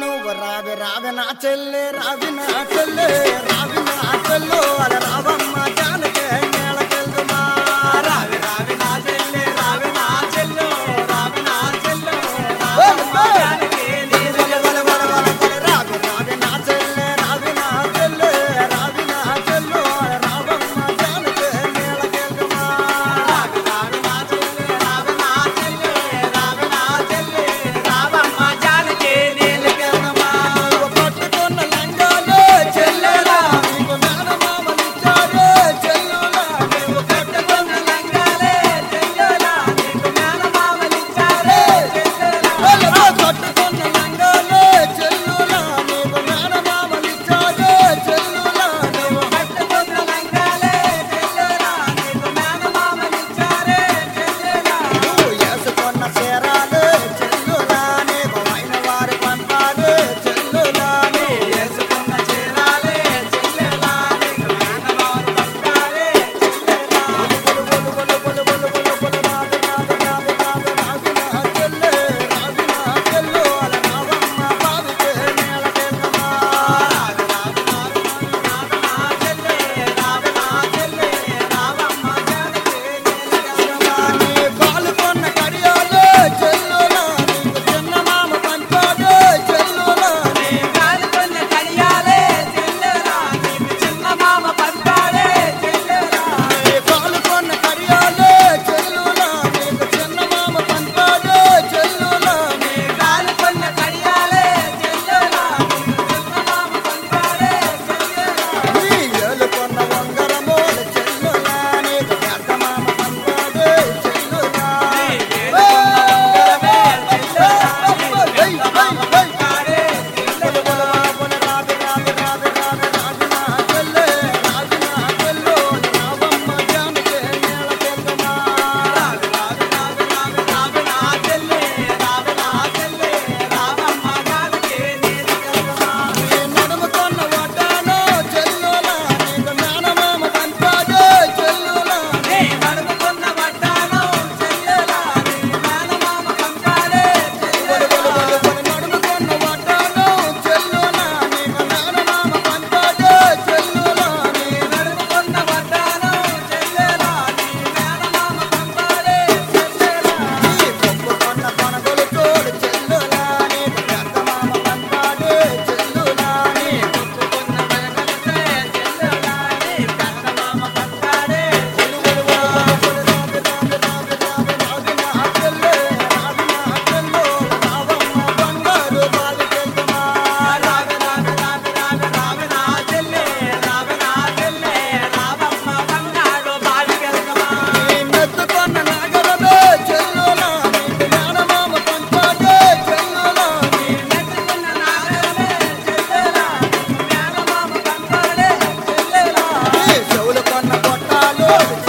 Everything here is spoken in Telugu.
నువ్వు రావి రావి నా చెల్లె రావి నా చెల్లె రావి నా చెల్లు అలా రావమ్మ జానకే మేళకెళ్దుమా రావి రావి నా చెల్లె రావి నా చెల్లు రావి నా చెల్లు ఓ, ఓ. 오!